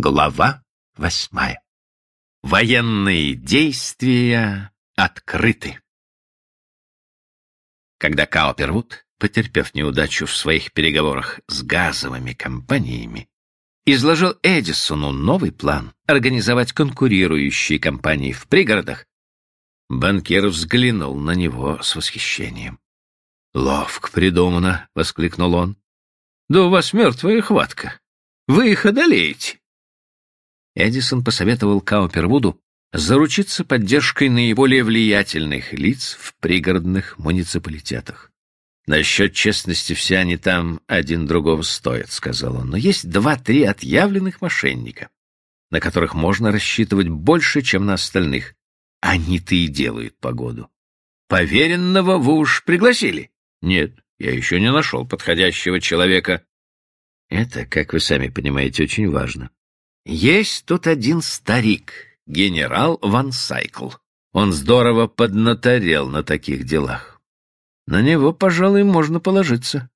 Глава восьмая. Военные действия открыты. Когда Каупервуд, потерпев неудачу в своих переговорах с газовыми компаниями, изложил Эдисону новый план организовать конкурирующие компании в пригородах, банкир взглянул на него с восхищением. «Ловко придумано!» — воскликнул он. «Да у вас мертвая хватка. Вы их одолеете!» Эдисон посоветовал Каупервуду заручиться поддержкой наиболее влиятельных лиц в пригородных муниципалитетах. «Насчет честности все они там один другого стоят», — сказал он. «Но есть два-три отъявленных мошенника, на которых можно рассчитывать больше, чем на остальных. Они-то и делают погоду. Поверенного вы уж пригласили?» «Нет, я еще не нашел подходящего человека». «Это, как вы сами понимаете, очень важно. Есть тут один старик, генерал Ван Сайкл. Он здорово поднаторел на таких делах. На него, пожалуй, можно положиться.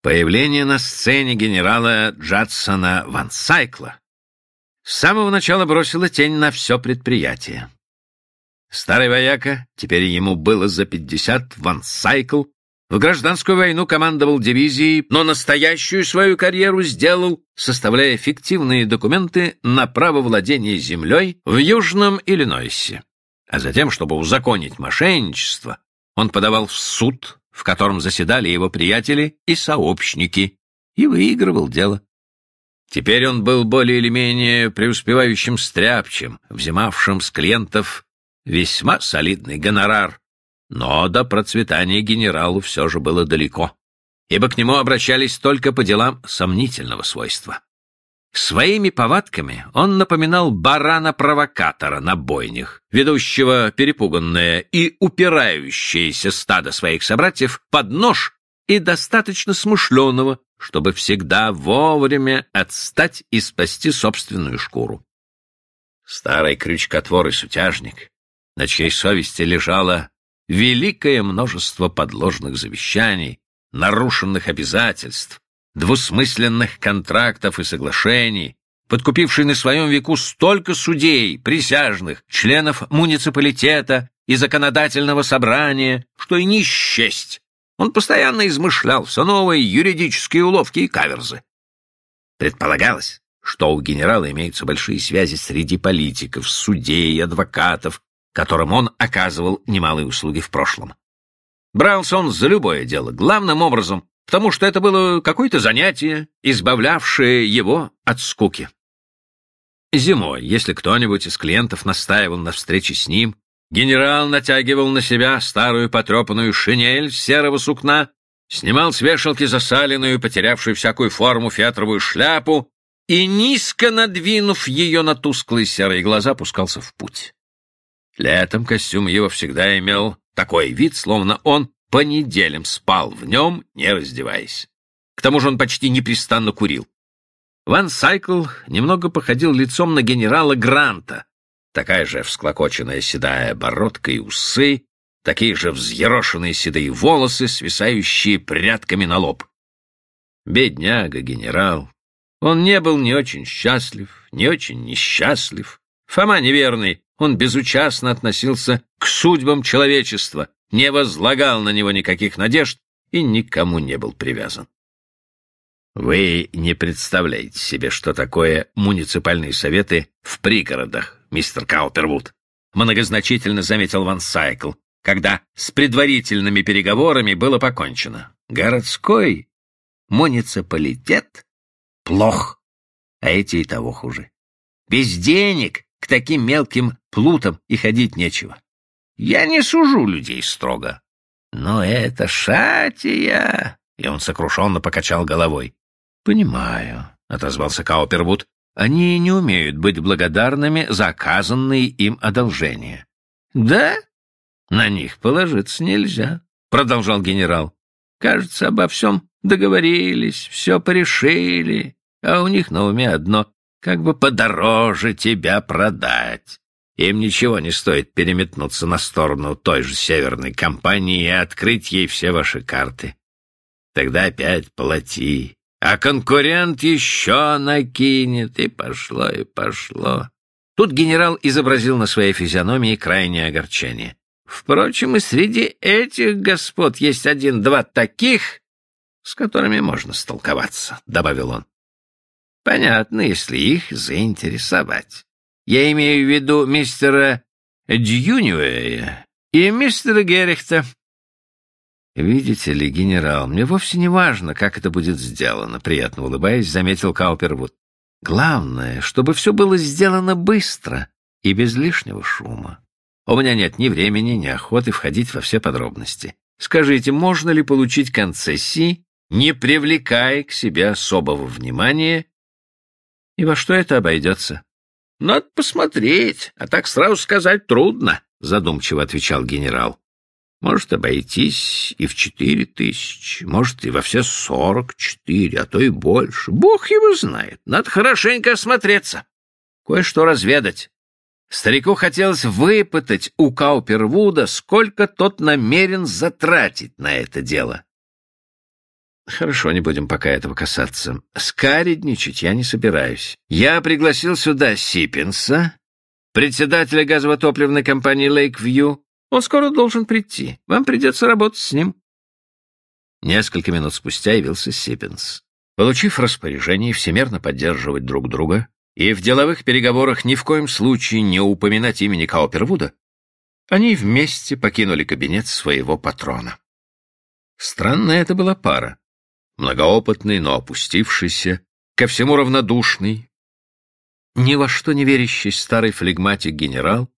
Появление на сцене генерала Джадсона Ван Сайкла с самого начала бросило тень на все предприятие. Старый вояка, теперь ему было за пятьдесят, Ван Сайкл, в гражданскую войну командовал дивизией, но настоящую свою карьеру сделал, составляя фиктивные документы на право владения землей в Южном Иллинойсе. А затем, чтобы узаконить мошенничество, он подавал в суд, в котором заседали его приятели и сообщники, и выигрывал дело. Теперь он был более или менее преуспевающим стряпчем, взимавшим с клиентов весьма солидный гонорар, но до процветания генералу все же было далеко, ибо к нему обращались только по делам сомнительного свойства. Своими повадками он напоминал барана-провокатора на бойнях, ведущего перепуганное и упирающееся стадо своих собратьев под нож и достаточно смышленого, чтобы всегда вовремя отстать и спасти собственную шкуру. Старый крючкотвор и сутяжник, на чьей совести лежала великое множество подложных завещаний, нарушенных обязательств, двусмысленных контрактов и соглашений, подкупивший на своем веку столько судей, присяжных, членов муниципалитета и законодательного собрания, что и не счесть. Он постоянно измышлял все новые юридические уловки и каверзы. Предполагалось, что у генерала имеются большие связи среди политиков, судей, адвокатов, которым он оказывал немалые услуги в прошлом. Брался он за любое дело, главным образом, потому что это было какое-то занятие, избавлявшее его от скуки. Зимой, если кто-нибудь из клиентов настаивал на встрече с ним, генерал натягивал на себя старую потрепанную шинель серого сукна, снимал с вешалки засаленную, потерявшую всякую форму фетровую шляпу и, низко надвинув ее на тусклые серые глаза, пускался в путь. Летом костюм его всегда имел такой вид, словно он по неделям спал в нем, не раздеваясь. К тому же он почти непрестанно курил. Ван Сайкл немного походил лицом на генерала Гранта. Такая же всклокоченная седая бородка и усы, такие же взъерошенные седые волосы, свисающие прядками на лоб. Бедняга генерал. Он не был ни очень счастлив, ни очень несчастлив. Фома неверный он безучастно относился к судьбам человечества, не возлагал на него никаких надежд и никому не был привязан. Вы не представляете себе, что такое муниципальные советы в пригородах, мистер Каупервуд, многозначительно заметил Ван Сайкл, когда с предварительными переговорами было покончено. Городской муниципалитет плох, а эти и того хуже. Без денег к таким мелким плутам и ходить нечего. Я не сужу людей строго. Но это шатия... И он сокрушенно покачал головой. «Понимаю», — отозвался Каупервуд. «Они не умеют быть благодарными за оказанные им одолжения». «Да? На них положиться нельзя», — продолжал генерал. «Кажется, обо всем договорились, все порешили, а у них на уме одно как бы подороже тебя продать. Им ничего не стоит переметнуться на сторону той же северной компании и открыть ей все ваши карты. Тогда опять плати, а конкурент еще накинет, и пошло, и пошло. Тут генерал изобразил на своей физиономии крайнее огорчение. Впрочем, и среди этих господ есть один-два таких, с которыми можно столковаться, — добавил он. Понятно, если их заинтересовать. Я имею в виду мистера Дьюнивея и мистера Геррихта. Видите ли, генерал, мне вовсе не важно, как это будет сделано, приятно улыбаясь, заметил Каупервуд. Главное, чтобы все было сделано быстро и без лишнего шума. У меня нет ни времени, ни охоты входить во все подробности. Скажите, можно ли получить концессии, не привлекая к себе особого внимания, и во что это обойдется? Надо посмотреть, а так сразу сказать трудно, задумчиво отвечал генерал. Может обойтись и в четыре тысячи, может и во все сорок четыре, а то и больше. Бог его знает. Надо хорошенько осмотреться, кое-что разведать. Старику хотелось выпытать у Каупервуда, сколько тот намерен затратить на это дело. Хорошо, не будем пока этого касаться. Скаредничать я не собираюсь. Я пригласил сюда Сиппенса, председателя газово-топливной компании Лейквью, он скоро должен прийти. Вам придется работать с ним. Несколько минут спустя явился Сиппенс. Получив распоряжение всемерно поддерживать друг друга и в деловых переговорах ни в коем случае не упоминать имени Каупервуда, они вместе покинули кабинет своего патрона. Странная это была пара. Многоопытный, но опустившийся, ко всему равнодушный, ни во что не верящий старый флегматик-генерал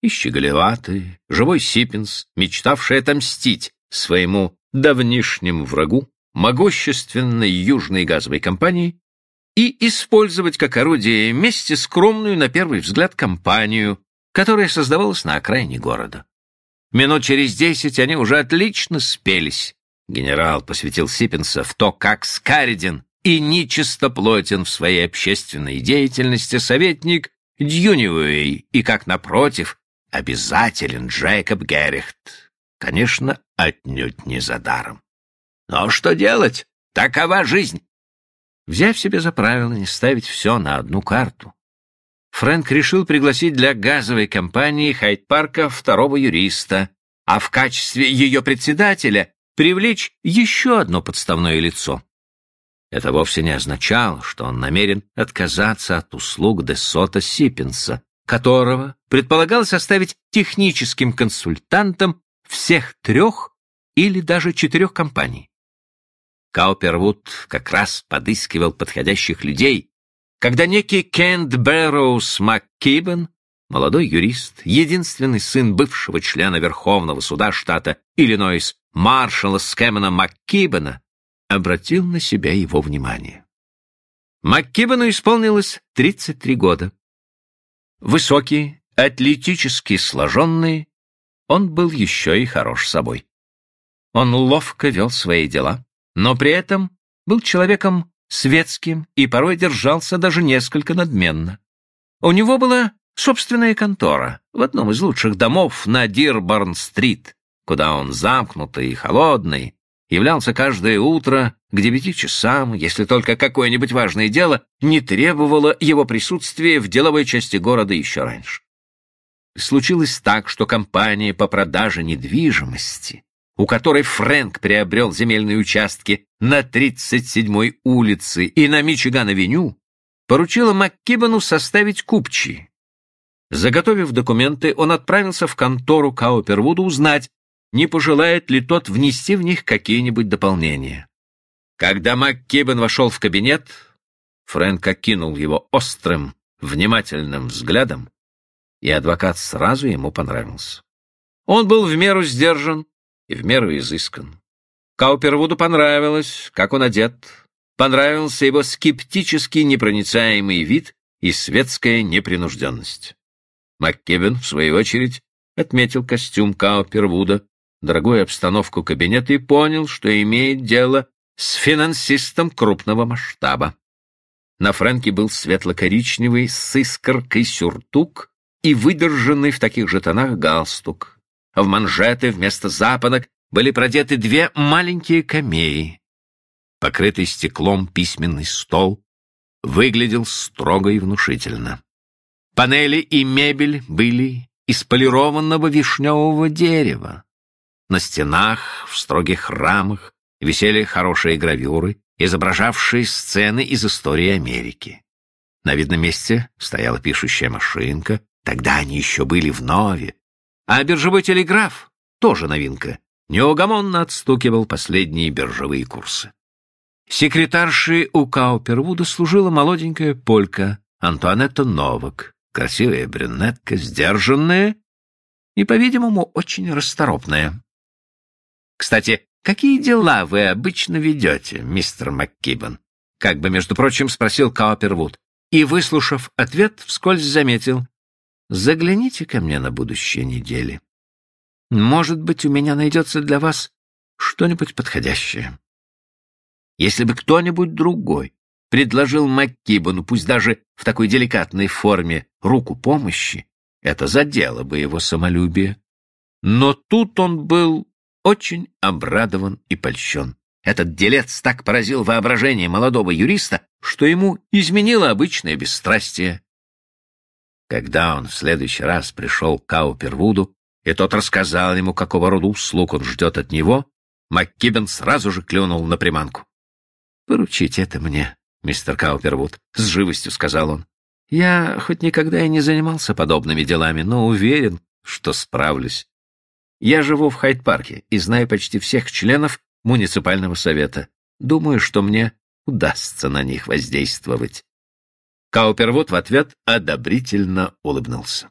и щеголеватый, живой Сиппинс, мечтавший отомстить своему давнишнему врагу, могущественной южной газовой компании, и использовать как орудие мести скромную на первый взгляд компанию, которая создавалась на окраине города. Минут через десять они уже отлично спелись. Генерал посвятил Сиппинса в то, как Скаридин и нечистоплотен в своей общественной деятельности советник Дьюнивей, и как, напротив, обязателен Джейкоб Геррихт. Конечно, отнюдь не за даром. Но что делать? Такова жизнь. Взяв себе за правило не ставить все на одну карту, Фрэнк решил пригласить для газовой компании Хайт-парка второго юриста, а в качестве ее председателя привлечь еще одно подставное лицо. Это вовсе не означало, что он намерен отказаться от услуг Десота Сиппенса, которого предполагалось оставить техническим консультантом всех трех или даже четырех компаний. Каупервуд как раз подыскивал подходящих людей, когда некий Кент Бэрроуз МакКибен, молодой юрист, единственный сын бывшего члена Верховного суда штата Иллинойс, маршала Скэмена МакКибена, обратил на себя его внимание. МакКибену исполнилось 33 года. Высокий, атлетически сложенный, он был еще и хорош собой. Он ловко вел свои дела, но при этом был человеком светским и порой держался даже несколько надменно. У него была собственная контора в одном из лучших домов на Дирборн-стрит, куда он замкнутый и холодный, являлся каждое утро к девяти часам, если только какое-нибудь важное дело не требовало его присутствия в деловой части города еще раньше. Случилось так, что компания по продаже недвижимости, у которой Фрэнк приобрел земельные участки на 37-й улице и на Мичиган-авеню, поручила МакКибану составить купчи. Заготовив документы, он отправился в контору Каупервуда узнать, не пожелает ли тот внести в них какие-нибудь дополнения. Когда МакКибен вошел в кабинет, Фрэнк окинул его острым, внимательным взглядом, и адвокат сразу ему понравился. Он был в меру сдержан и в меру изыскан. Каупервуду понравилось, как он одет, понравился его скептический непроницаемый вид и светская непринужденность. МакКибен, в свою очередь, отметил костюм Каупервуда, дорогую обстановку кабинета и понял, что имеет дело с финансистом крупного масштаба. На Фрэнке был светло-коричневый с искоркой сюртук и выдержанный в таких же тонах галстук. В манжеты вместо запонок были продеты две маленькие камеи. покрытый стеклом письменный стол выглядел строго и внушительно. Панели и мебель были из полированного вишневого дерева. На стенах, в строгих рамах, висели хорошие гравюры, изображавшие сцены из истории Америки. На видном месте стояла пишущая машинка, тогда они еще были в нове, а биржевой телеграф, тоже новинка, неугомонно отстукивал последние биржевые курсы. Секретаршей у Каупервуда служила молоденькая полька Антуанетта Новак, красивая брюнетка, сдержанная и, по-видимому, очень расторопная. «Кстати, какие дела вы обычно ведете, мистер МакКибен?» Как бы, между прочим, спросил Каупервуд. И, выслушав ответ, вскользь заметил. «Загляните ко мне на будущей неделе. Может быть, у меня найдется для вас что-нибудь подходящее». Если бы кто-нибудь другой предложил МакКибану, пусть даже в такой деликатной форме, руку помощи, это задело бы его самолюбие. Но тут он был очень обрадован и польщен. Этот делец так поразил воображение молодого юриста, что ему изменило обычное бесстрастие. Когда он в следующий раз пришел к Каупервуду, и тот рассказал ему, какого рода услуг он ждет от него, МакКибен сразу же клюнул на приманку. «Поручите это мне, мистер Каупервуд», — с живостью сказал он. «Я хоть никогда и не занимался подобными делами, но уверен, что справлюсь. Я живу в Хайд-парке и знаю почти всех членов муниципального совета. Думаю, что мне удастся на них воздействовать». Каупервуд в ответ одобрительно улыбнулся.